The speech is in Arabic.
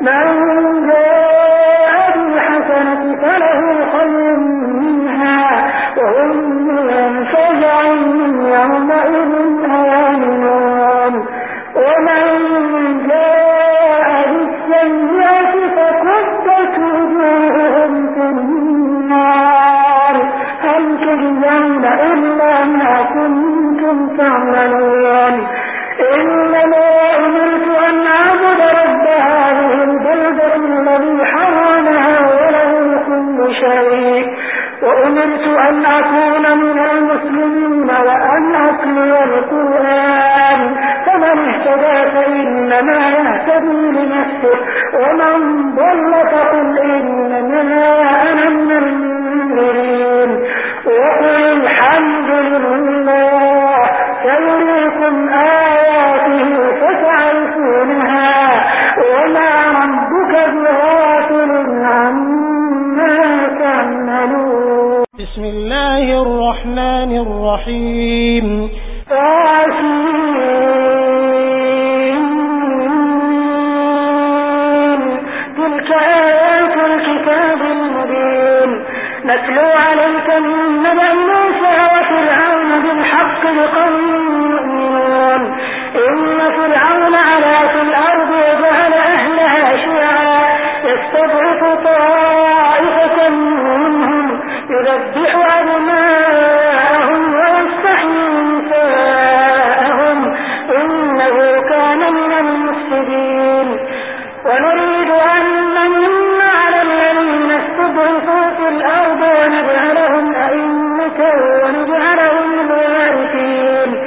من أمرت أن أكون من المسلمين وأن أتلو القرآن. فمن اهتدى فإنما يهتدي لنفسه. ومن ضل بسم الله الرحمن الرحيم. آسين تلك آيات الكتاب المبين. نتلو عليك من نبأ